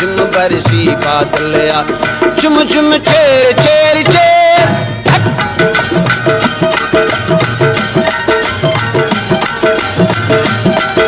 झुम बरसी बादलिया चुम चुम चेर चेर चेर। अल्लाह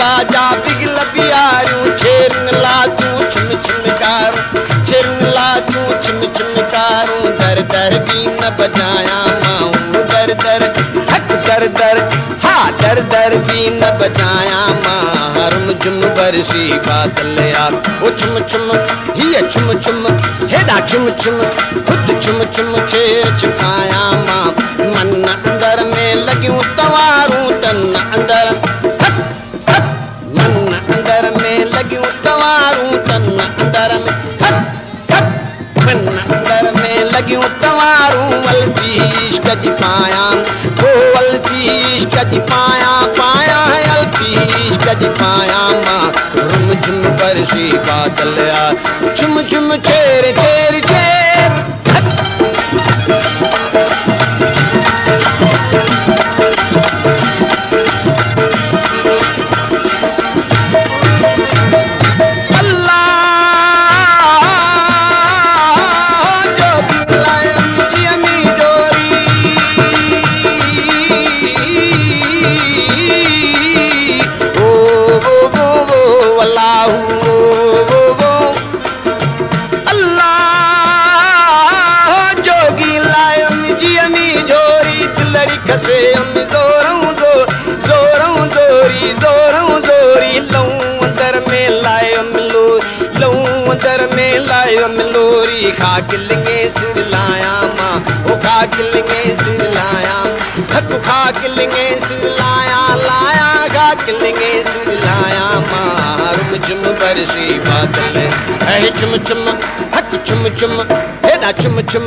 बाजा बिगल छेरन छुम छुम छुम छुम दर दर न बजाया माऊं, दर दर हक दर दर, हा, दर दर न बजाया बरसी बादल यार ओ चुम हिय चुम चुम हेॾा चुम चुम खुद चुम चुम छेर मन अंदर में इश्क जी पायां। पायां जी पायां। मां रुम झुम बरसी बादल आ झुम झुम चेर चेर चेर अम जोरऊं दो जोरी जोरऊं जोरी लऊं अंदर में लायम लो लऊं अंदर में लायम लोरी। खा किलंगे सिर लाया मां ओ खा किलंगे सिर लाया। हक खा किलंगे सिर लाया लाया खा किलंगे सिर लाया मां। रुम जुम बरसी बादल है चुम चुम हक चुम चुम हेॾा चुम चुम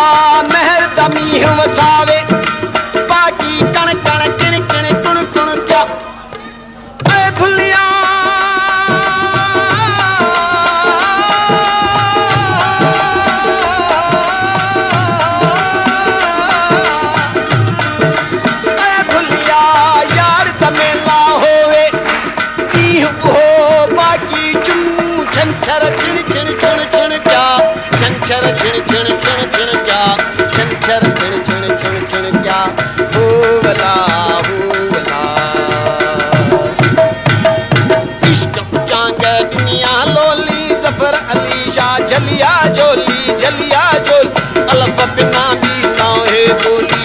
चा महर दमीह वसावे बाकी कण कण किण किण कुण कुण क्या ऐ भुलिया छंछर छिण छिण छिण छिण क्या छिण छिण छिण छिण शाह जोली जलिया जोली। अलफ बिना भी ना है बोली।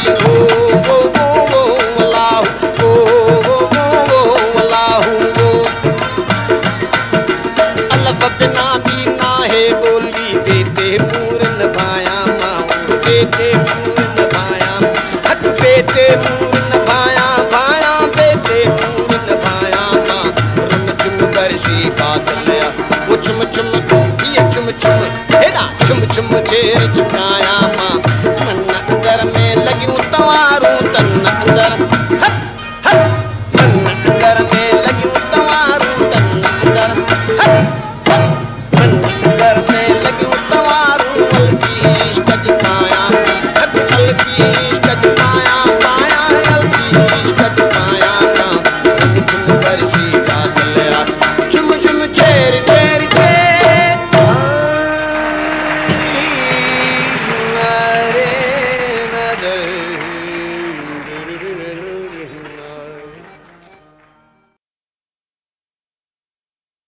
छेर छुड़ाया माँ। मन अंदर में लगियूं तवारू तन अंदर